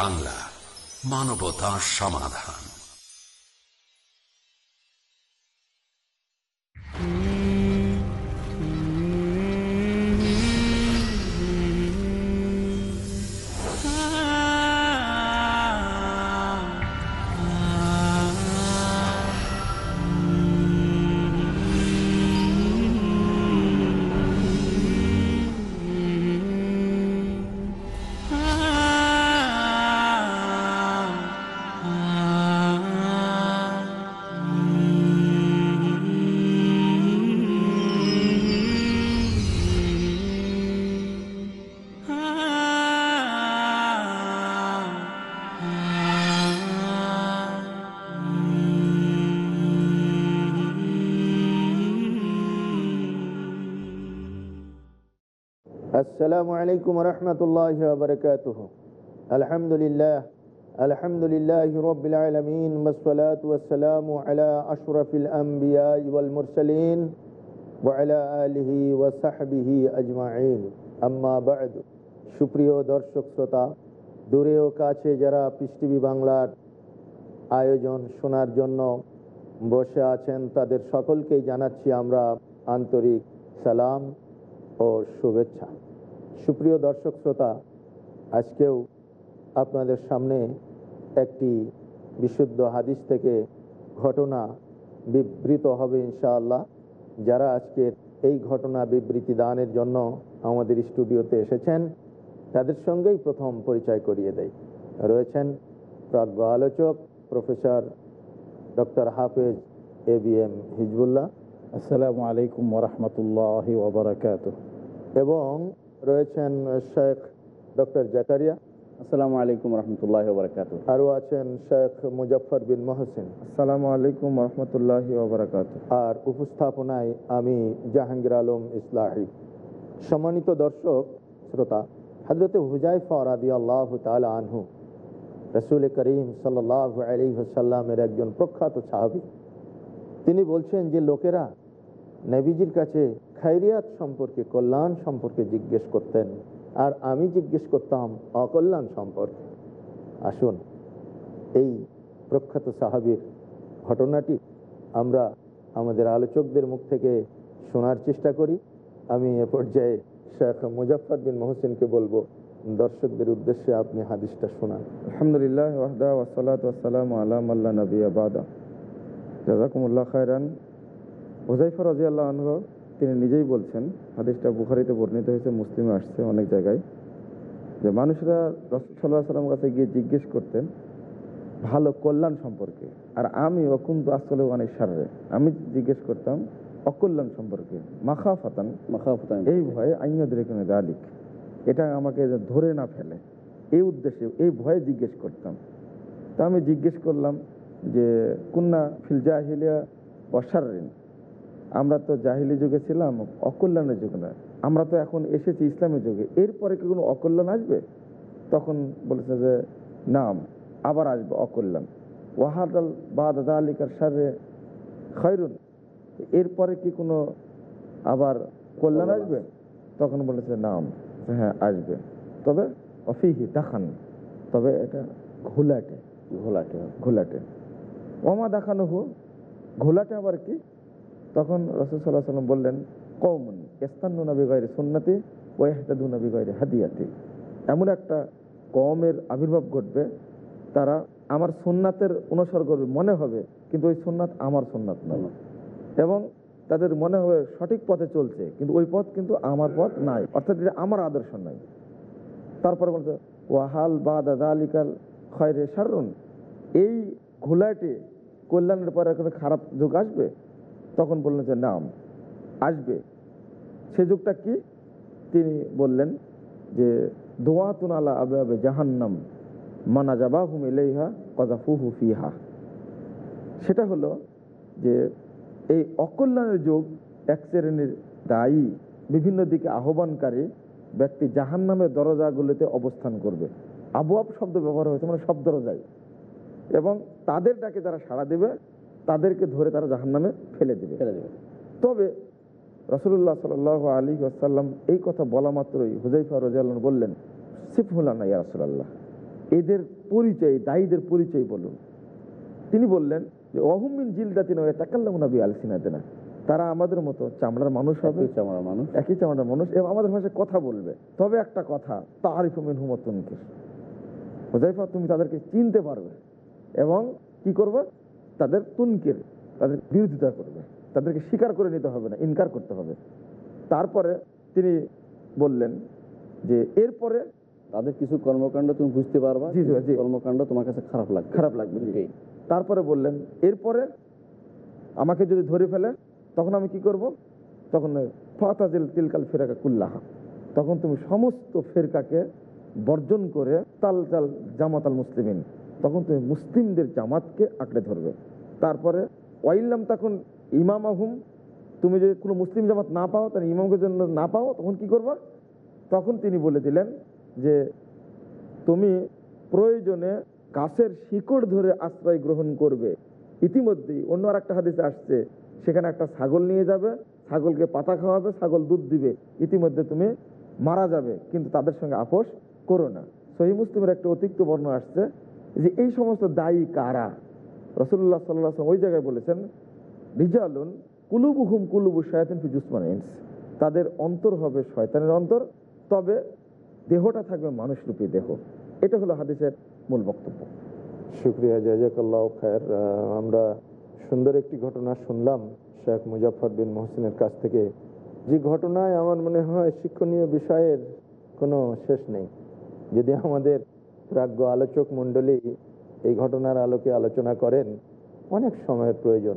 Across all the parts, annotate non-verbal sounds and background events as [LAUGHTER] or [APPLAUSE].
বাংলা মানবতা সমাধান। السلام عليكم ورحمة الله وبركاته الحمد لله الحمد لله رب العالمين والصلاة والسلام على أشرف الأنبياء والمرسلين وعلى آله وصحبه أجمعين أما بعد সুপ্রিয় দর্শক শ্রোতা দূরে ও কাছে যারা পৃষ্টিভি বাংলার আয়োজন শোনার জন্য বসে আছেন তাদের সকলকেই জানাচ্ছি আমরা আন্তরিক সালাম ও শুভেচ্ছা সুপ্রিয় দর্শক শ্রোতা আজকেও আপনাদের সামনে একটি বিশুদ্ধ হাদিস থেকে ঘটনা বিবৃত হবে ইনশাআল্লাহ। যারা আজকের এই ঘটনা বিবৃতি দানের জন্য আমাদের স্টুডিওতে এসেছেন তাদের সঙ্গেই প্রথম পরিচয় করিয়ে দেয় রয়েছেন প্রাজ্ঞ আলোচক প্রফেসর ডক্টর হাফেজ এ বি এম হিজবুল্লাহ। আসসালামু আলাইকুম ওরহমতুল্লাহ ওবরাকাত এবং রয়েছেন শেখ ডক্টর জাকারিয়া। আসসালামু আলাইকুম রহমতুল্লাহ আরও আছেন শেখ মুজফর বিন মহসিন। আসসালামু আলাইকুম রহমতুল্লাহ ওবরাকাত আর উপস্থাপনায় আমি জাহাঙ্গীর আলম ইসলাহি। সম্মানিত দর্শক শ্রোতা হজরত হুজাইফা রাদি আল্লাহ তালা আনহু রসুল করিম সাল্লাহ আলী সাল্লামের একজন প্রখ্যাত সাহাবি। তিনি বলছেন যে লোকেরা নবীজির কাছে খাইরিয়াত সম্পর্কে, কল্যাণ সম্পর্কে জিজ্ঞেস করতেন। আর আমি জিজ্ঞেস করতাম, অকল্যাণ সম্পর্কে। আসুন, এই প্রখ্যাত সাহাবির ঘটনাটি আমরা আমাদের আলোচকদের মুখ থেকে শোনার চেষ্টা করি। আমি এ পর্যায়ে শেখ মুজফর বিন মোহসিনকে বলব, দর্শকদের উদ্দেশ্যে আপনি হাদিসটা শোনান। আলহামদুলিল্লাহ, ওয়াহদা ওয়াসালাত ওয়াসালাম আলাম আল্লাহ নবী আবাদা জাজাকুমুল্লাহ খায়রান। হুজাইফা রাজি আল্লাহ আনহ তিনি নিজেই বলছেন হাদিসটা বুখারিতে বর্ণিত হয়েছে মুসলিমে আসছে অনেক জায়গায় যে মানুষরা রসুল সাল্লাহ সাল্লাম কাছে গিয়ে জিজ্ঞেস করতেন ভালো কল্যাণ সম্পর্কে? আর আমি অকুন্ত আসলে অনেক সারে আমি জিজ্ঞেস করতাম অকল্যাণ সম্পর্কে? মাখা ফাতান মাখা ফাতান এই ভয়ে আইনদের এখানে দালিক। এটা আমাকে ধরে না ফেলে। এই উদ্দেশ্যে এই ভয়ে জিজ্ঞেস করতাম। তা আমি জিজ্ঞেস করলাম যে কুন্না ফিল জাহিলিয়া অসারিন আমরা তো জাহিলি যুগে ছিলাম অকল্যাণের যুগে না আমরা তো এখন এসেছি ইসলামের যুগে। এরপরে কি কোনো অকল্যাণ আসবে? তখন বলেছে যে নাম আবার আসবে অকল্যাণ। ওয়াহাদাল বাদ আলিকার সারে খৈরুন এরপরে কি কোনো আবার কল্যাণ আসবে? তখন বলেছে নাম হ্যাঁ আসবে। তবে অফিহি দেখান। তবে এটা ঘোলাটে। ঘোলাটে। ঘোলাটে। ওমা দেখানো হো ঘোলাটে আবার কি? তখন রসুল সাল্লাহ সাল্লাম বললেন কৌমন ইস্তান্নু নবী গয়রে সুন্নাতি ওয়াহদাদু নবী হাদিয়াতি। এমন একটা কমের আবির্ভাব ঘটবে, তারা আমার সুন্নাতের অনুসর করবে, মনে হবে, কিন্তু ওই সুন্নাত আমার সুন্নাত নয়। এবং তাদের মনে হবে সঠিক পথে চলছে, কিন্তু ওই পথ কিন্তু আমার পথ নাই, অর্থাৎ এটা আমার আদর্শ নাই তারপরে বলছে, ওয়াহাল বা দাদা আলিকাল খয়রে সারুন এই ঘোলাটে কল্যাণের পরে কোনো খারাপ যুগ আসবে? তখন বললেন যে, নাম, আসবে। সে যুগটা কি? তিনি বললেন যে দোয়াতুন আলা আবে আবে জাহান্নাম, মানা যাবা হুম এলেহা কজাফু হুফিহা সেটা হলো যে, এই অকল্যাণের যুগ এক শ্রেণির দায়ী, বিভিন্ন দিকে আহ্বানকারী ব্যক্তি জাহান নামের দরজাগুলিতে অবস্থান করবে। আবহাব শব্দ ব্যবহার হয়েছে মানে সব দরজায়। এবং তাদের ডাকে যারা সাড়া দেবে। তাদেরকে ধরে তারা জাহান নামে ফেলে দেবে। ফেলে দেবে। তবে রসুল্লাহ সাল আলী আসাল্লাম এই কথা বলা মাত্রই হুজাইফা রাজিয়াল্লাহ বললেন সিফুল্লাহ ইয়া রসুল্লাহ এদের পরিচয় দায়ীদের পরিচয় বলুন। তিনি বললেন যে অহমিন জিলদাতিন তাকাল্লাম নবী আলসিনাতেনা তারা আমাদের মতো চামড়ার মানুষ হবে। চামড়ার মানুষ। একই চামড়ার মানুষ এবং আমাদের ভাষায় কথা বলবে। তবে একটা কথা তারিফ মিন হুমতনকে হুজাইফা তুমি তাদেরকে চিনতে পারবে এবং কি করবে? তাদের তুনকের তাদের বিরোধিতা করবে। তাদেরকে স্বীকার করে নিতে হবে না ইনকার করতে হবে। তারপরে তিনি বললেন যে এরপরে তাদের কিছু কর্মকাণ্ড তুমি বুঝতে পারবা কর্মকাণ্ড তোমার কাছে খারাপ লাগবে। খারাপ লাগবে। তারপরে বললেন এরপরে আমাকে যদি ধরে ফেলে তখন আমি কি করব? তখন ফাতাজিল তিলকাল ফেরাকা কুল্লাহা। তখন তুমি সমস্ত ফেরকাকে বর্জন করে তাল তাল জামাত আল মুসলিমিন তখন তুমি মুসলিমদের জামাতকে আঁকড়ে ধরবে। তারপরে, ওয়াইল্লাম তখন ইমাম আহুম তুমি যদি কোনো মুসলিম জামাত না পাও, তাহলে ইমামকে জন্য না পাও, তখন কি করবা? তখন তিনি বলে দিলেন যে, তুমি প্রয়োজনে গাছের শিকড় ধরে আশ্রয় গ্রহণ করবে। ইতিমধ্যেই অন্য আর একটা হাদিসে আসছে, সেখানে একটা ছাগল নিয়ে যাবে, ছাগলকে পাতা খাওয়াবে, ছাগল দুধ দিবে, ইতিমধ্যে তুমি মারা যাবে, কিন্তু তাদের সঙ্গে আপোষ করো না। সহি মুসলিমের একটা অতিরিক্ত বর্ণ আসছে যে, এই সমস্ত দায়ী কারা? রসুল্লাহ সাল্লাহ ওই জায়গায় বলেছেন, রিজালুন কুলুবুহুম কুলুবু শয়তান ফি জুসমানিন্স তাদের অন্তর হবে শয়তানের অন্তর, তবে দেহটা থাকবে মানুষরূপী দেহ। এটা হলো হাদিসের মূল বক্তব্য। শুক্রিয়া, জাজাকাল্লাহ খায়ের। আমরা সুন্দর একটি ঘটনা শুনলাম শেখ মুজাফর বিন মোহসিনের কাছ থেকে। যে ঘটনায় আমার মনে হয় শিক্ষণীয় বিষয়ের কোনো শেষ নেই। যদি আমাদের প্রাজ্ঞ আলোচক মণ্ডলী এই ঘটনার আলোকে আলোচনা করেন অনেক সময়ের প্রয়োজন।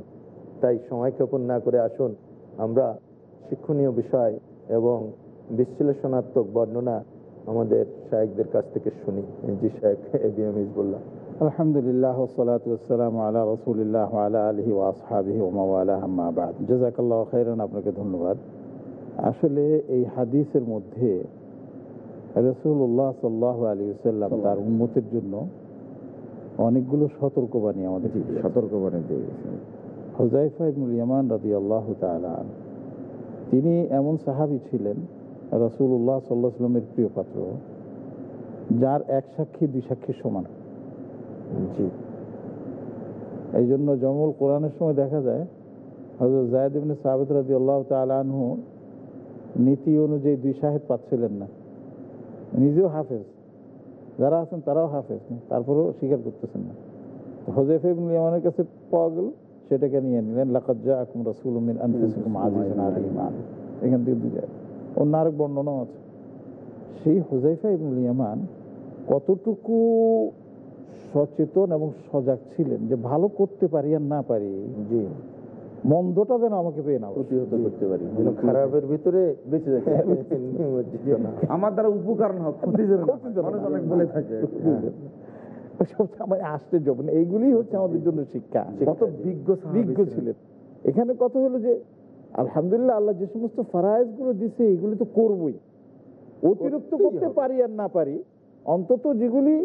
তাই সময় ক্ষেপণ না করে আসুন আমরা শিক্ষণীয় বিষয় এবং বিশ্লেষণাত্মক বর্ণনা আমাদের শায়েকদের কাছ থেকে শুনি। জি শায়েক এ বি এম ইজবুল্লাহ আলহামদুলিল্লাহ সালাত আসসালাম আলা রসুলিল্লাহ আলা আলহি ওয়াসহাবিহি ওমাওয়ালা আহমাবাদ জাজাকাল্লাহ খাইরান আপনাকে ধন্যবাদ। আসলে এই হাদিসের মধ্যে রসুল্লাহ সাল্লাহ আলী সাল্লাম তার উন্মতের জন্য অনেকগুলো সতর্কবাণী আমাদের সতর্কবাণী দিয়ে গেছেন হোজাইফা ইবনুল ইয়ামান রাদি আল্লাহ তিনি এমন সাহাবি ছিলেন রসুল্লাহ সাল্লাহ সাল্লামের প্রিয় পাত্র যার এক সাক্ষী দুই সাক্ষীর সমান। জি। এই জন্য জমল কোরআনের সময় দেখা যায় হজরত জায়দ ইবনে সাবেদ রাজি আল্লাহ তালহু নীতি অনুযায়ী দুই সাহেব পাচ্ছিলেন না। নিজেও হাফেজ। যারা আছেন তারাও হাফেজ, তারপরেও স্বীকার করতেছেন না। হজেফ ইবনুল কাছে পাওয়া গেল, সেটাকে নিয়ে নিলেন লাকাজ্জা আকুম রাসুল মিন আনফুসিকুম আজিজুন আলিমান এখান থেকে দুই যায়। অন্য আরেক বর্ণনাও আছে। সেই হুজাইফা ইবনুল ইয়ামান কতটুকু সচেতন এবং সজাগ ছিলেন যে ভালো করতে পারি আর না পারি, জি। মন্দটা যেন আমাকে পেয়ে না প্রতিহত করতে পারি। খারাপের ভিতরে বেঁচে হয়। আমার দ্বারা উপকার না ক্ষতি হয়। মানুষ অনেক বলে থাকে। আশ্চর্য। মানে এইগুলি হচ্ছে আমাদের জন্য শিক্ষা। কত বিজ্ঞ বিজ্ঞ ছিলেন। এখানে কথা হলো যে আলহামদুলিল্লাহ আল্লাহ যে সমস্ত ফারায়েজগুলো দিছে এগুলি তো করবই। অতিরিক্ত করতে পারি আর না পারি অন্তত যেগুলি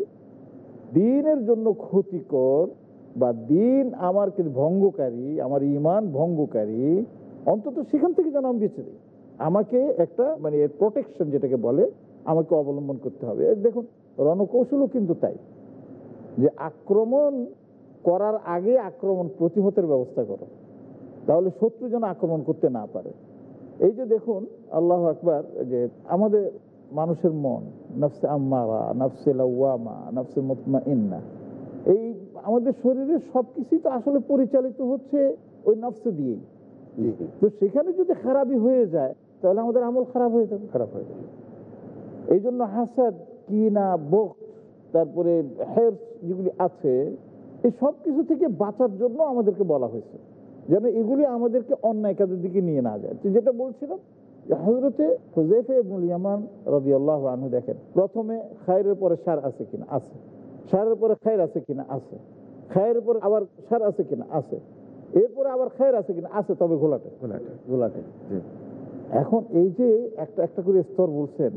দিনের জন্য ক্ষতিকর বা দিন আমার কিন্তু ভঙ্গকারী, আমার ইমান ভঙ্গকারী, অন্তত সেখান থেকে যেন আমি বেঁচে দিই আমাকে একটা মানে প্রোটেকশন যেটাকে বলে, আমাকে অবলম্বন করতে হবে। দেখুন, রণকৌশলও কিন্তু তাই। যে আক্রমণ করার আগে আক্রমণ প্রতিহতের ব্যবস্থা করো। তাহলে শত্রু যেন আক্রমণ করতে না পারে। এই যে দেখুন, আল্লাহ আকবার, যে আমাদের মানুষের মন, নফসে আম্মারা, নফসে লাউয়ামা নফসে মুতমা ইন্না এই আমাদের শরীরের সব কিছুই তো আসলে পরিচালিত হচ্ছে ওই নফসে দিয়েই। তো সেখানে যদি খারাপই হয়ে যায় তাহলে আমাদের আমল খারাপ হয়ে যাবে। খারাপ হয়ে যাবে। এই জন্য হাসাদ কিনা বোক তারপরে হের যেগুলি আছে এই সব কিছু থেকে বাঁচার জন্য আমাদেরকে বলা হয়েছে। যেন এগুলি আমাদেরকে অন্যায় কাজের দিকে নিয়ে না যায়। তো যেটা বলছিলাম হজরতে হুজেফে ইবনুল ইয়ামান রবি আল্লাহ আনহু দেখেন প্রথমে খায়ের পরে সার আছে কিনা? আছে। সারের পরে খায়ের আছে কিনা? আছে। খায়ের পরে আবার সার আছে কিনা? আছে। এরপরে আবার খায়ের আছে কিনা? আছে তবে ঘোলাটে ঘোলাটে গোলাটে। এখন এই যে একটা একটা করে স্তর বলছেন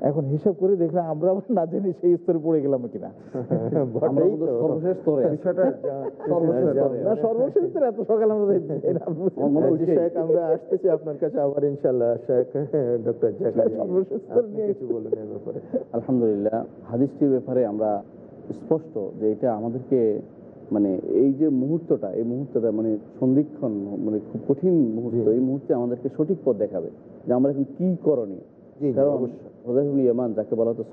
এখন হিসাব করে দেখলাম আমরা আবার না জানি সেই স্তরে পড়ে গেলাম কিনা। [LAUGHS] আমরা বটেই কিন্তু তো। সর্বশেষ স্তরে আছি। বিষয়টা [LAUGHS] সর্বশেষ স্তরে না আছি। সর্বশেষ স্তরে এত সকাল আমরা যাই [LAUGHS] না। আমার জি, হচ্ছে শেখ আমরা আসতেছি আপনার কাছে আবার ইনশাল্লাহ শেখ ডক্টর জাকারিয়া। সর্বশেষ স্তর আপনি নিয়ে- কিছু বলুন এর ব্যাপারে। আলহামদুলিল্লাহ হাদিসটির ব্যাপারে আমরা স্পষ্ট যে এটা আমাদেরকে মানে এই যে মুহূর্তটা এই মুহূর্তটা মানে সন্ধিক্ষণ মানে খুব কঠিন মুহূর্ত এই মুহূর্তে আমাদেরকে সঠিক পথ দেখাবে যে আমরা এখন কি করণীয়। যাকে বলা হতো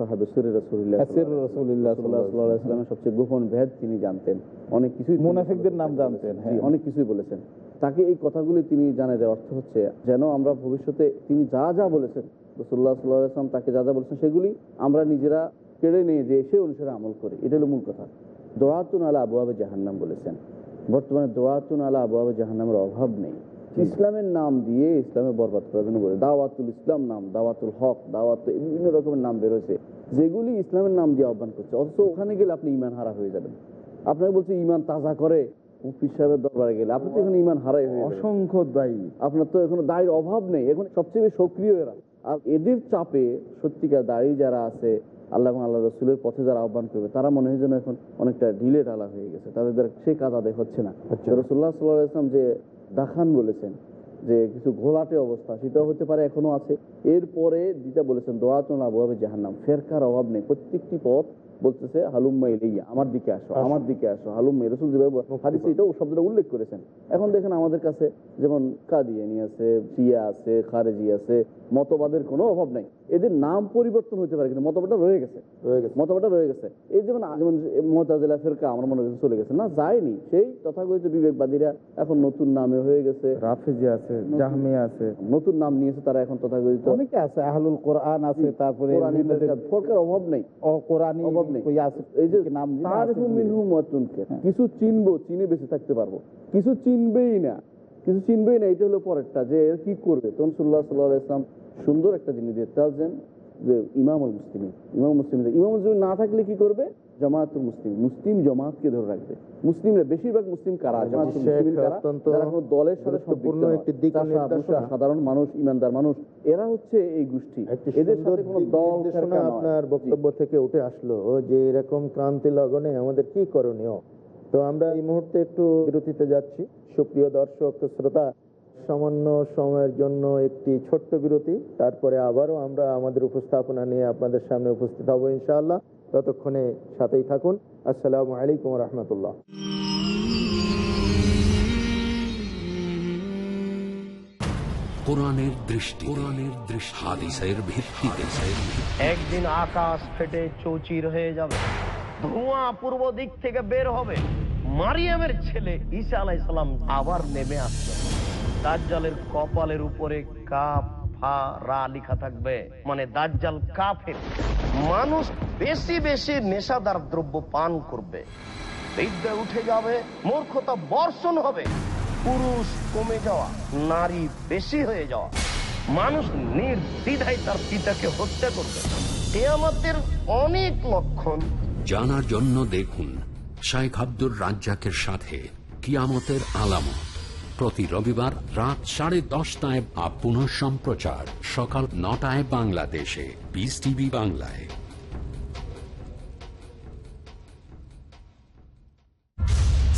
সবচেয়ে গোপন ভেদ তিনি জানতেন। অনেক কিছুই মুনাফিকদের নাম জানতেন, হ্যাঁ। অনেক কিছুই বলেছেন। তাকে এই কথাগুলি তিনি জানে যার অর্থ হচ্ছে যেন আমরা ভবিষ্যতে তিনি যা যা বলেছেন রসুল্লাহ সাল্লাহ ইসলাম তাকে যা যা বলেছেন সেগুলি আমরা নিজেরা কেড়ে নিয়ে যে সে অনুসারে আমল করে এটা হলো মূল কথা। দোড়াতুন আলা আবু আবে জাহান্নাম বলেছেন। বর্তমানে দোড়াতুন আলা আবু আবে জাহান্নামের অভাব নেই। ইসলামের নাম দিয়ে ইসলামে বরবাদ করার জন্য বলে দাওয়াতুল ইসলাম নাম দাওয়াতুল হক দাওয়াত বিভিন্ন রকমের নাম বেরোছে যেগুলি ইসলামের নাম দিয়ে আহ্বান করছে। অথচ ওখানে গেলে আপনি ইমান হারা হয়ে যাবেন। আপনাকে বলছে ইমান তাজা করে মুফতি সাহেবের দরবারে গেলে আপনি তো এখানে ইমান হারাই হয়ে অসংখ্য দায়ী। আপনার তো এখনও দায়ের অভাব নেই এখন সবচেয়ে বেশি সক্রিয় এরা। আর এদের চাপে সত্যিকার দাঁড়িয়ে যারা আছে আল্লাহ এবং আল্লাহ রসুলের পথে যারা আহ্বান করবে তারা মনে হয় যেন এখন অনেকটা ঢিলে ঢালা হয়ে গেছে। তাদের দ্বারা সেই কাজ আদায় হচ্ছে না। রসুল্লাহ সাল্লাহ ইসলাম যে দাখান বলেছেন যে কিছু ঘোলাটে অবস্থা সেটাও হতে পারে এখনও আছে। এরপরে যেটা বলেছেন দোয়াতুল আবু হবে জাহান্নাম ফেরকার অভাব নেই। প্রত্যেকটি পথ বলতেছে হালুম্মা ইলাইয়া আমার দিকে আসো আমার দিকে আসো হালুম্মা রসুল যেভাবে হাদিসে এটাও শব্দটা উল্লেখ করেছেন। এখন দেখেন আমাদের কাছে যেমন কাদিয়ানি আছে শিয়া আছে খারেজি আছে মতবাদের কোনো অভাব নাই। এদের নাম পরিবর্তন হতে পারে কিন্তু মতবাদটা রয়ে গেছে। মতবাদটা রয়ে গেছে। এই যেমন যেমন মতাজিলা ফেরকা আমার মনে হচ্ছে চলে গেছে। না যায়নি। সেই তথাকথিত বিবেকবাদীরা এখন নতুন নামে হয়ে গেছে। রাফেজি আছে জাহমিয়া আছে। নতুন নাম নিয়েছে তারা এখন তথাকথিত। অনেকে আছে আহলুল কোরআন আছে তারপরে ফরকার অভাব নেই। ও কোরআনী অভাব নেই। এই যে কি নাম দিন, তারিফু আছে মিনহু মাতুনকে কিছু চিনবো চিনে বেঁচে থাকতে পারব। কিছু চিনবেই না। কিছু চিনবেই না এটা হলো পরেরটা যে এর কি করবে? তখন সুল্লাহ সাল্লাহ ইসলাম সুন্দর একটা জিনিস দিয়ে চালছেন যে ইমামুল মুসলিম ইমাম মুসলিম ইমাম মুসলিম না থাকলে কি করবে? মুসলিম। মুসলিম জামাতকে ধরে রাখবে। মুসলিমরা বেশিরভাগ মুসলিম কারা? দলের সাথে সাধারণ মানুষ ইমানদার মানুষ। এরা হচ্ছে এই গোষ্ঠী। এদের সাথে কোনো দল। আপনার বক্তব্য থেকে উঠে আসলো যে এরকম ক্রান্তি লগনে আমাদের কি করণীয়? তো আমরা এই মুহূর্তে একটু বিরতিতে যাচ্ছি। সুপ্রিয় দর্শক শ্রোতা সামান্য সময়ের জন্য একটি ছোট্ট বিরতি। তারপরে আবারও আমরা আমাদের উপস্থাপনা নিয়ে আপনাদের সামনে উপস্থিত হব ইনশাআল্লাহ। ততক্ষণে সাথেই থাকুন। আসসালামু আলাইকুম রহমতুল্লাহ। কোরআনের দৃষ্টি কোরআনের দৃষ্টি হাদিসের ভিত্তিতে। একদিন আকাশ ফেটে চৌচির হয়ে যাবে ধোঁয়া পূর্ব দিক থেকে বের হবে। মারিয়ামের ছেলে ঈসা আলাইসালাম আবার নেমে আসবে। দাজ্জালের কপালের উপরে কাপ ফা রা লিখা থাকবে মানে দাজ্জাল কাফের। মানুষ বেশি বেশি নেশাদার দ্রব্য পান করবে। বিদ্যা উঠে যাবে, মূর্খতা বর্ষণ হবে। পুরুষ কমে যাওয়া, নারী বেশি হয়ে যাওয়া। মানুষ নির্দ্বিধায় তার পিতাকে হত্যা করবে। এ আমাদের অনেক লক্ষণ। জানার জন্য দেখুন শাইখ আব্দুর রাজ্জাকের সাথে কিয়ামতের আলামত। প্রতি রবিবার রাত সাড়ে দশটায় আপ সম্প্রচার সকাল নটায় বাংলাদেশে বিস টিভি বাংলায়।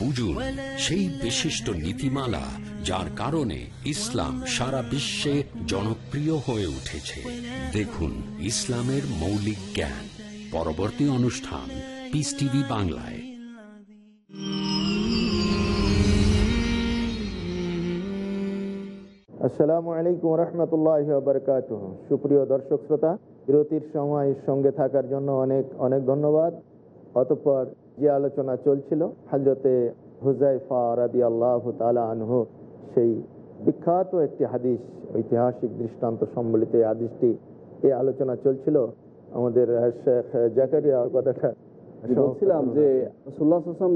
বুঝুন সেই বিশিষ্ট নীতিমালা যার কারণে ইসলাম সারা বিশ্বে জনপ্রিয় হয়ে উঠেছে। দেখুন ইসলামের মৌলিক জ্ঞান। পরবর্তী অনুষ্ঠান পিস টিভি বাংলায়। আসসালামু আলাইকুম রহমতুল্লাহ বারকাত সুপ্রিয় দর্শক শ্রোতা, বিরতির সময় সঙ্গে থাকার জন্য অনেক অনেক ধন্যবাদ। অতঃপর যে আলোচনা চলছিল হাজরতে হুজাইফা রাদি আল্লাহ তালা আনহু সেই বিখ্যাত একটি হাদিস ঐতিহাসিক দৃষ্টান্ত সম্বলিত এই হাদিসটি এই আলোচনা চলছিল। আমাদের শেখ জাকারিয়া কথাটা বলছিলাম যে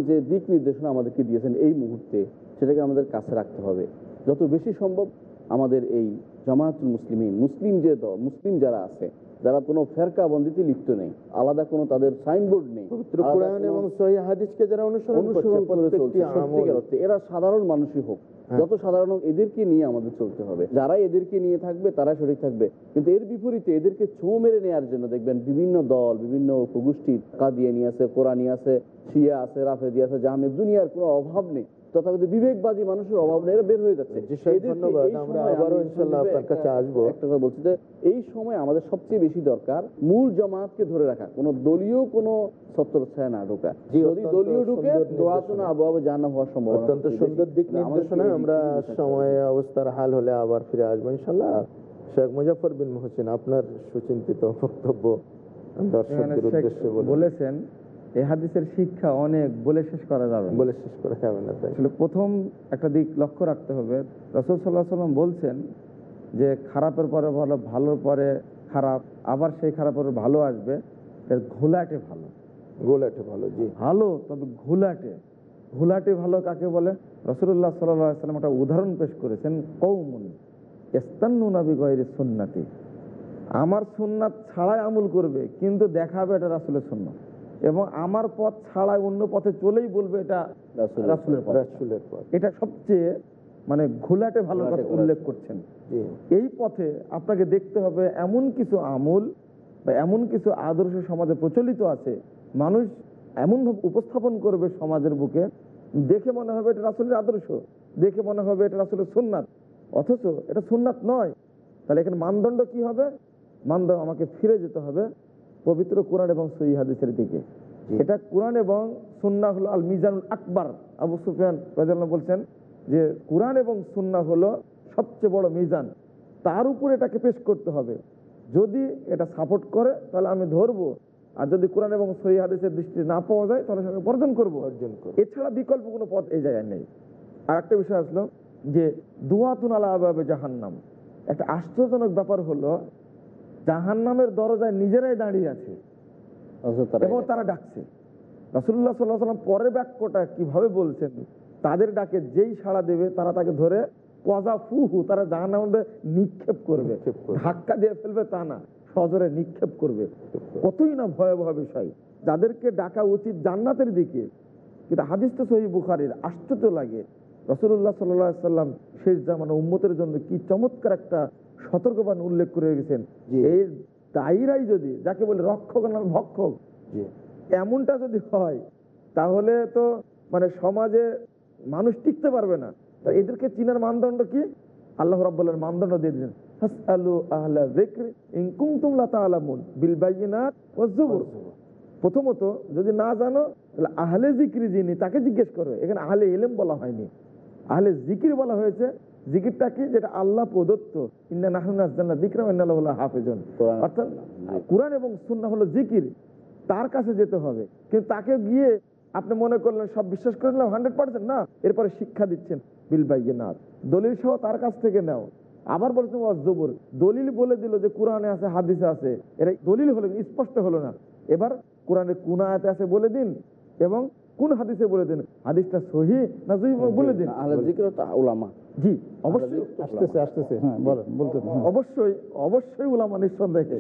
যে দিক নির্দেশনা আমাদেরকে দিয়েছেন এই মুহূর্তে সেটাকে আমাদের কাছে রাখতে হবে। যত বেশি সম্ভব আমাদের এই জামায়াতুল মুসলিমিন মুসলিম যে মুসলিম যারা আছে যারা কোনো ফেরকা বন্দিতে লিপ্ত নেই আলাদা কোনো তাদের সাইনবোর্ড নেই এবং হাদিসকে যারা অনুসরণ করছে এরা সাধারণ মানুষই হোক হ্যাঁ। যত সাধারণ এদেরকে নিয়ে আমাদের চলতে হবে। যারা এদেরকে নিয়ে থাকবে তারা সঠিক থাকবে। কিন্তু এর বিপরীতে এদেরকে ছো মেরে নেওয়ার জন্য দেখবেন বিভিন্ন দল বিভিন্ন উপগোষ্ঠী কাদিয়ানি আছে কোরআনি আছে শিয়া আছে রাফেদি আছে জাহামেদ দুনিয়ার কোনো অভাব নেই। তথাপি বিবেকবাদী মানুষের অভাব নেই এরা বের হয়ে যাচ্ছে। একটা- কথা বলছি যে এই সময় আমাদের সবচেয়ে বেশি দরকার মূল জামাতকে ধরে রাখা। কোনো দলীয় কোনো ছত্রছায়া না ঢোকা। যদি দলীয় ঢুকে সুন্দর দোয়াতনা আবু আবু জানা হওয়ার সম্ভাবনা অত্যন্ত সুন্দর দিক নির্দেশনা। আমরা নিয়ে থাকতে হবে। সময় অবস্থার হাল হলে আবার ফিরে আসব। ইনশাল্লাহ। শেখ মুজাফর বিন মোহসিন আপনার সুচিন্তিত বক্তব্য দর্শকদের উদ্দেশ্যে বলেছেন এই হাদিসের শিক্ষা অনেক বলে শেষ করা যাবে বলে শেষ করা যাবে না আসলে প্রথম একটা দিক লক্ষ্য রাখতে হবে। রসুল সাল্লাহ সাল্লাম বলছেন যে খারাপের পরে ভালো ভালোর পরে খারাপ আবার সেই খারাপের ভালো আসবে এর ঘোলাটে ভালো। গোলাটে ভালো জি। ভালো তবে ঘোলাটে। ঘোলাটে ভালো কাকে বলে? রসুল্লাহ সাল্লাম একটা উদাহরণ পেশ করেছেন কৌমুন এস্তান্নু নবী গয়ের সুন্নাতি। আমার সুন্নাত ছাড়াই আমল করবে কিন্তু দেখাবে এটা রাসুলের সুন্নাত। এবং আমার পথ ছাড়াই অন্য পথে চলেই বলবে এটা রাসুলের পথ। এটা সবচেয়ে মানে ঘোলাটে ভালো কথা উল্লেখ করছেন। এই পথে আপনাকে দেখতে হবে এমন কিছু আমল বা এমন কিছু আদর্শ সমাজে প্রচলিত আছে মানুষ এমনভাবে উপস্থাপন করবে সমাজের বুকে দেখে মনে হবে এটা রাসুলের আদর্শ দেখে মনে হবে এটা রাসুলের সুন্নাত। অথচ এটা সুন্নাত নয়। তাহলে এখানে মানদণ্ড কি হবে? মানদণ্ড আমাকে ফিরে যেতে হবে। পবিত্র কোরআন এবং সই হাদিসের দিকে। এটা কোরআন এবং সুন্না হলো আল মিজানুল আকবর। আবু সুফিয়ান বলছেন যে কোরআন এবং সুন্না হলো সবচেয়ে বড় মিজান। তার উপর এটাকে পেশ করতে হবে। যদি এটা সাপোর্ট করে তাহলে আমি ধরবো। আর যদি কোরআন এবং সহি হাদিসের দৃষ্টি না পাওয়া যায় তাহলে সেটাকে বর্জন করব। অর্জন করব। এছাড়া বিকল্প কোনো পথ এই জায়গায় নেই। আর একটা বিষয় আসলো যে দুয়াতুন আলা আবাবে জাহান্নাম। একটা আশ্চর্যজনক ব্যাপার হলো জাহান্নামের দরজায় নিজেরাই দাঁড়িয়ে আছে। এবং তারা ডাকছে। রাসুল্লাহ সাল্লাহ সাল্লাম পরের বাক্যটা কীভাবে বলছেন? তাদের ডাকে যেই সাড়া দেবে তারা তাকে ধরে কজা ফু হু তারা জাহান্নামের মধ্যে নিক্ষেপ করবে। ধাক্কা দিয়ে ফেলবে তা না সজরে নিক্ষেপ করবে। কতই না ভয়াবহ বিষয়। যাদেরকে ডাকা উচিত জান্নাতের দিকে কিন্তু হাদিস তো সহি বুখারির আশ্চর্য লাগে। রসুল্লাহ সাল্লাম শেষ জামানো উম্মতের জন্য কি চমৎকার একটা সতর্কবান উল্লেখ করে গেছেন। এই দায়ীরাই যদি যাকে বলে রক্ষক না ভক্ষক এমনটা যদি হয় তাহলে তো মানে সমাজে মানুষ টিকতে পারবে না। এদেরকে চিনার মানদণ্ড কি? আল্লাহ রাব্বুলের মানদণ্ড দিয়ে দিলেন প্রথমত যদি না জানো তাহলে আহলে জিক্রি যিনি তাকে জিজ্ঞেস করবে এখানে আহলে ইলম বলা হয়নি। আহলে জিকির বলা হয়েছে জিকিরটা কি? যেটা আল্লাহ প্রদত্ত। কোরআন- অর্থাৎ কোরআন এবং সুন্নাহ হলো জিকির। তার কাছে যেতে হবে। কিন্তু তাকে গিয়ে আপনি মনে করলেন সব বিশ্বাস করে নিলাম হান্ড্রেড পার্সেন্ট। না এরপরে শিক্ষা দিচ্ছেন বিল বাইয়ে না দলিল সহ তার কাছ থেকে নাও। আবার বলছেন দলিল বলে দিল যে কোরআনে আছে হাদিসে আছে। এটা দলিল হলো স্পষ্ট হলো না। এবার কোরআনে কোন আয়াতে আছে বলে দিন এবং কোন হাদিসে বলে দিন। হাদিসটা সহি না বলে দিন? জি অবশ্যই। আসতেছে আসতেছে। হ্যাঁ বলেন বলতে হ্যাঁ। অবশ্যই অবশ্যই উলামা নিঃসন্দেহে।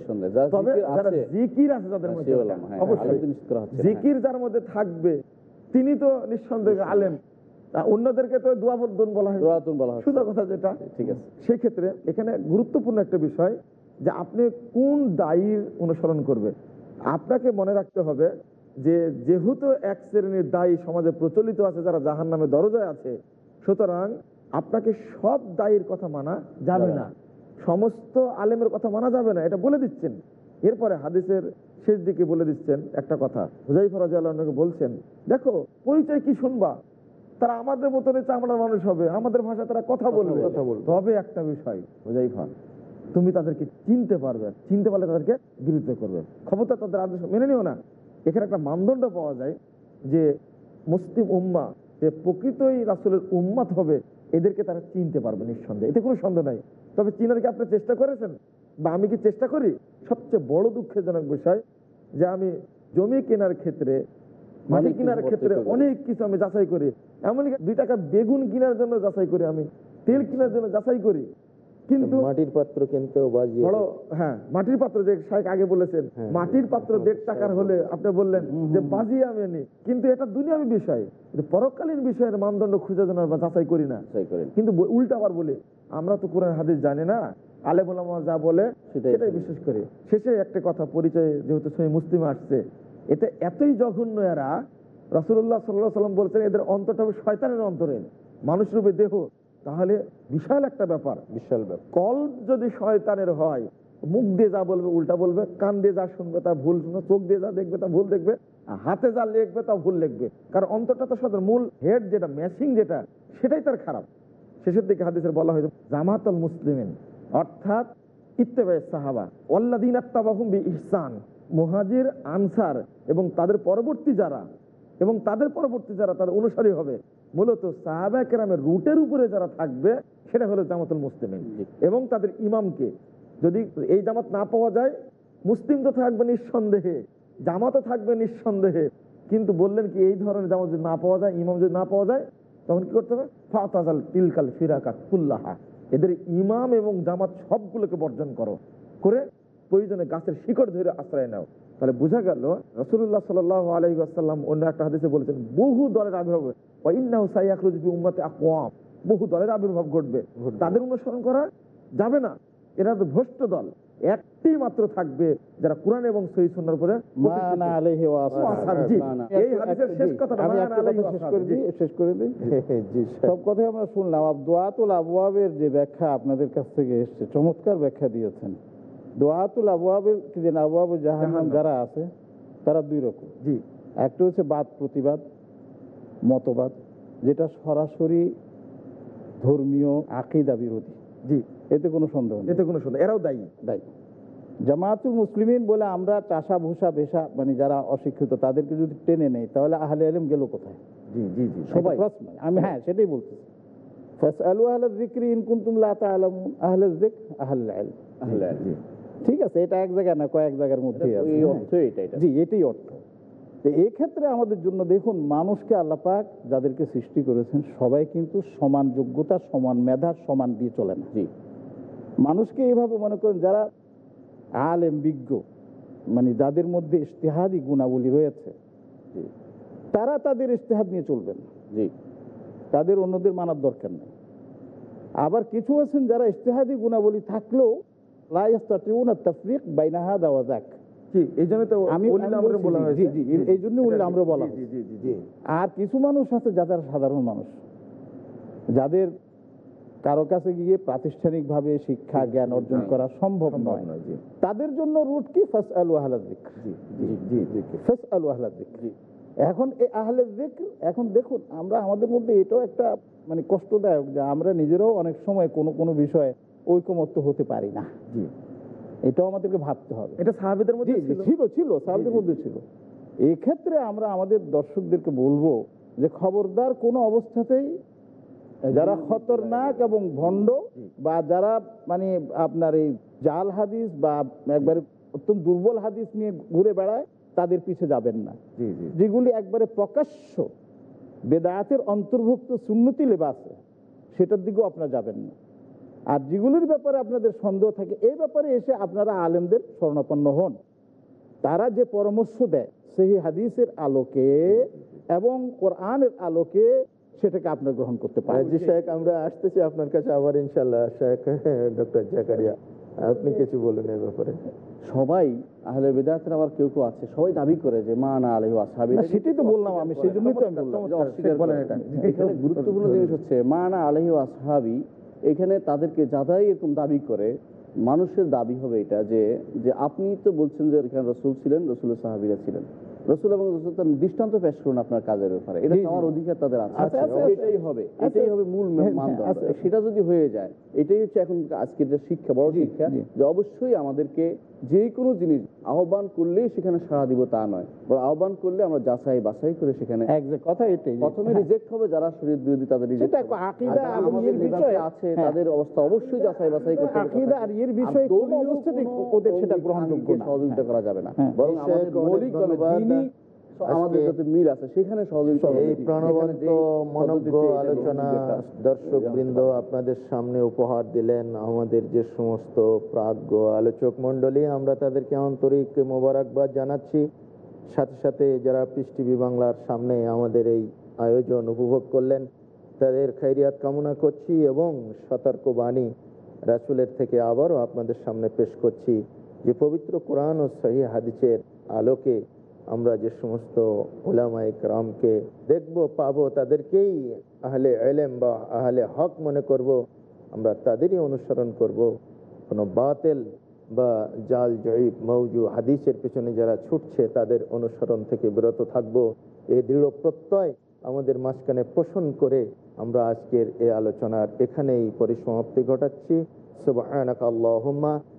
তবে জিকির যারা আছে, জিকির আছে যাদের হ্যাঁ, মধ্যে হ্যাঁ, অবশ্যই। জিকির যার মধ্যে থাকবে তিনি তো নিঃসন্দেহে আলেম। অন্যদেরকে তো দোয়া বলতেন বলা হয় বলা কথা যেটা ঠিক আছে। সেই ক্ষেত্রে এখানে গুরুত্বপূর্ণ একটা বিষয় যে আপনি কোন দায়ীর অনুসরণ করবেন। আপনাকে মনে রাখতে হবে যে যেহেতু এক শ্রেণির দায়ী সমাজে প্রচলিত আছে যারা জাহান নামে দরজায় আছে সুতরাং আপনাকে সব দায়ের কথা মানা যাবে না। সমস্ত আলেমের কথা মানা যাবে না এটা বলে দিচ্ছেন। এরপরে হাদিসের শেষ দিকে বলে দিচ্ছেন একটা কথা। হুজাই ফরাজকে বলছেন দেখো পরিচয় কি শুনবা? তারা আমাদের মতন চামড়ার মানুষ হবে আমাদের ভাষা তারা কথা বলবে। কথা বলবে। তবে একটা বিষয় হুজাইফা তুমি তাদেরকে চিনতে পারবে চিনতে পারলে তাদেরকে বিরুদ্ধ করবে। ক্ষমতা তাদের আদেশ মেনে নিও না। এখানে একটা মানদণ্ড পাওয়া যায় যে মুসলিম উম্মা যে প্রকৃতই রাসুলের উম্মাত হবে এদেরকে তারা চিনতে পারবে নিঃসন্দেহে। এতে কোনো সন্দেহ নাই। তবে চিনার কি আপনি চেষ্টা করেছেন? বা আমি কি চেষ্টা করি? সবচেয়ে বড় দুঃখজনক বিষয় যে আমি জমি কেনার ক্ষেত্রে মাটি কেনার ক্ষেত্রে অনেক কিছু আমি যাচাই করি। এমনকি দুই টাকা বেগুন কেনার জন্য যাচাই করি আমি তেল কেনার জন্য যাচাই করি। কিন্তু মাটির পাত্র কিনতেও বাজিয়ে বড় হ্যাঁ মাটির পাত্র যে শাহেক আগে বলেছেন হ্যাঁ। মাটির পাত্র দেড় টাকার হলে আপনি বললেন যে বাজিয়ে আমি নি কিন্তু এটা দুনিয়াবি বিষয়। পরকালীন বিষয়ের মানদণ্ড খুঁজে জানার বা যাচাই করি না। কিন্তু উল্টা আবার বলে আমরা তো কোরআন হাদিস জানি না। আলে বলামা যা বলে সেটাই বিশ্বাস করি। শেষে একটা কথা পরিচয় যেহেতু সহি মুসলিম আসছে এতে এতই জঘন্য এরা রসুল্লাহ সাল্লাহ সাল্লাম বলছেন এদের অন্তরটা হবে শয়তানের অন্তরে। মানুষ রূপে দেহ তাহলে বিশাল একটা ব্যাপার। বিশাল ব্যাপার। কল্প যদি শয়তানের হয় মুখ দিয়ে যা বলবে উল্টা বলবে কান দিয়ে যা শুনবে তা ভুল শুনবে চোখ দিয়ে যা দেখবে তা ভুল দেখবে হাতে যা লিখবে তা ভুল লিখবে। কারণ অন্তরটা তো শয়তান মূল হেড যেটা ম্যাচিং যেটা সেটাই তার খারাপ। শেষের দিকে হাদিসের বলা হয়েছে জামাতুল মুসলিমিন অর্থাৎ ইত্তেবাই সাহাবা অল্লাদিন আত্মাবাহুম বি ইহসান মুহাজির আনসার এবং তাদের পরবর্তী যারা এবং তাদের পরবর্তী যারা তার অনুসারী হবে। মূলত সাহাবা কেরামের রুটের উপরে যারা থাকবে সেটা হলো জামাতুল মুসলিমিন। এবং তাদের ইমামকে। যদি এই জামাত না পাওয়া যায় মুসলিম তো থাকবে নিঃসন্দেহে জামাতও থাকবে নিঃসন্দেহে। কিন্তু বললেন কি এই ধরনের জামাত যদি না পাওয়া যায় ইমাম যদি না পাওয়া যায় তখন কি করতে হবে? ফাতাজাল তিলকাল ফিরাকা কুল্লাহা। এদের ইমাম এবং জামাত সবগুলোকে বর্জন করো। করে প্রয়োজনে গাছের শিকড় ধরে আশ্রয় নাও। তাহলে বোঝা গেল রসুল্লাহ সাল আলহি আসাল্লাম অন্য একটা হাদিসে বলেছেন বহু দলের আবির্ভাব ফি উম্মতি আকওয়াম। বহু দলের আবির্ভাব ঘটবে। তাদের অনুসরণ করা যাবে না। এরা তো ভ্রষ্ট দল। একটি মাত্র থাকবে যারা কোরআন এবং সহি করে সব কথাই আমরা শুনলাম। দোয়াতুল আবওয়াবের যে ব্যাখ্যা আপনাদের কাছ থেকে এসছে চমৎকার ব্যাখ্যা দিয়েছেন। দোয়াতুল আবওয়াবের কি যেন আবওয়াব জাহান্নাম যারা আছে তারা দুই রকম। জি। একটা হচ্ছে বাদ প্রতিবাদ মতবাদ যেটা সরাসরি ধর্মীয় আকিদা বিরোধী। জি। এতে কোনো সন্দেহ এতে কোনো সন্দেহ এরাও দায়ী। দায়ী। জামাতুল মুসলিমিন বলে আমরা চাষা ভূষা বেশা মানে যারা অশিক্ষিত তাদেরকে যদি টেনে নেই তাহলে আহলে আলেম গেল কোথায়? জি জি জি। সবাই। প্রশ্ন। আমি হ্যাঁ সেটাই বলতেছি। ফাসআলু আহলা যিকরি ইন কুনতুম লা তাআলামুন। আহলা যিকর আহলুল ইলম আহলে ইলম। ঠিক আছে এটা এক জায়গায় না কয়েক জায়গার মধ্যে হ্যাঁ। জি এটাই অর্থ। তো ক্ষেত্রে আমাদের জন্য দেখুন মানুষকে আল্লাপাক যাদেরকে সৃষ্টি করেছেন সবাই কিন্তু সমান যোগ্যতা সমান মেধা সমান দিয়ে চলে না। জি। মানুষকে এইভাবে মনে করেন যারা আলেম বিজ্ঞ মানে যাদের মধ্যে ইশতেহাদি গুণাবলী রয়েছে তারা তাদের ইশতেহাদ নিয়ে চলবেন জি। তাদের অন্যদের মানার দরকার নেই। আবার কিছু আছেন যারা ইশতেহাদি গুণাবলী থাকলেও যাক আর কিছু মানুষ আছে যারা সাধারণ মানুষ যাদের কারও কাছে গিয়ে প্রাতিষ্ঠানিকভাবে শিক্ষা জ্ঞান অর্জন করা সম্ভব নয় তাদের জন্য রুট কি ফাস আলু ফাস আলু এখন এই আহলে জিক্র এখন দেখুন আমরা আমাদের মধ্যে এটাও একটা মানে কষ্টদায়ক যে আমরা নিজেরাও অনেক সময় কোনো কোনো বিষয়ে ঐকমত্য হতে পারি না। জি। এটাও আমাদেরকে ভাবতে হবে। এটা সাহাবিদের মধ্যে ছিল? ছিল সাহাবদের মধ্যে ছিল। এই ক্ষেত্রে আমরা আমাদের দর্শকদেরকে বলব যে খবরদার কোনো অবস্থাতেই যারা খতরনাক এবং ভণ্ড বা যারা মানে আপনার এই জাল হাদিস বা একবারে অত্যন্ত দুর্বল হাদিস নিয়ে ঘুরে বেড়ায় তাদের পিছে যাবেন না। জি জি। যেগুলি একবারে প্রকাশ্য বেদায়াতের অন্তর্ভুক্ত সুন্নতি লেবাসে সেটার দিকেও আপনারা যাবেন না। আর যেগুলির ব্যাপারে আপনাদের সন্দেহ থাকে এই ব্যাপারে এসে আপনারা আলেমদের স্মরণাপন্ন হন। তারা যে পরামর্শ দেয় সেই হাদিসের আলোকে এবং কোরআনের আলোকে সেটাকে আপনার গ্রহণ করতে পারেন জি শেখ আমরা আসতেছি আপনার কাছে আবার ইনশাল্লাহ শেখ ডক্টর জাকারিয়া আপনি কিছু বলুন এই ব্যাপারে। সবাই আহলে বেদাতের আবার কেউ কেউ আছে সবাই দাবি করে যে মা না আলহি আসহাবি না, সেটাই তো বললাম আমি সেই জন্যই তো আমি বললাম। এখানে গুরুত্বপূর্ণ জিনিস হচ্ছে মা না আলহি আসহাবি এখানে তাদেরকে যাদাই এরকম দাবি করে মানুষের দাবি হবে এটা যে যে আপনি তো বলছেন যে এখানে রসুল ছিলেন রসুলের সাহাবিরা ছিলেন রসুল এবং রসুল তার দৃষ্টান্ত পেশ করুন আপনার কাজের ব্যাপারে এটা জি। অধিকার তাদের আছে। এটাই হবে এটাই হবে মূল হ্যাঁ, হ্যাঁ, মানদণ্ড। সেটা যদি হয়ে যায় এটাই হচ্ছে এখন আজকের যে শিক্ষা বড় শিক্ষা যে অবশ্যই আমাদেরকে যে কোনো জিনিস আহ্বান করলেই সেখানে সাড়া দিব তা নয় বরং আহ্বান করলে আমরা যাচাই বাছাই করে সেখানে কথা এটাই প্রথমে রিজেক্ট হবে যারা শরীর বিরোধী তাদের আছে হ্যাঁ। তাদের অবস্থা অবশ্যই যাচাই বাছাই করতে হবে। সহযোগিতা করা যাবে না হ্যাঁ। বরং শেখ, আমাদের অনেক মৌলিকভাবে ধন্যবাদ। দিনই আমাদের আজকে যাতে মিল আছে সেখানে সহযোগিতা এই প্রাণবন্ত মনজ্ঞ আলোচনা দর্শক বৃন্দ আপনাদের সামনে উপহার দিলেন। আমাদের যে সমস্ত প্রাজ্ঞ আলোচক মণ্ডলী আমরা তাদেরকে আন্তরিক মোবারকবাদ জানাচ্ছি। সাথে সাথে যারা পিস টিভি বাংলার সামনে আমাদের এই আয়োজন উপভোগ করলেন তাদের খাইরিয়াত কামনা করছি এবং সতর্ক বাণী রাসুলের থেকে আবারও আপনাদের সামনে পেশ করছি যে পবিত্র কোরআন ও সহি হাদিসের আলোকে আমরা যে সমস্ত ওলামা ইকরামকে দেখব, পাবো, তাদেরকেই আহলে এলেম বা আহলে হক মনে করব। আমরা তাদেরই অনুসরণ করব। কোনো বাতেল বা জাল, জয়ীব, মৌজু হাদিসের পেছনে যারা ছুটছে, তাদের অনুসরণ থেকে বিরত থাকব। এই দৃঢ় প্রত্যয় আমাদের মাঝখানে পোষণ করে আমরা আজকের এ আলোচনার এখানেই পরিসমাপ্তি ঘটাচ্ছি সুবাহ আল্লাহমা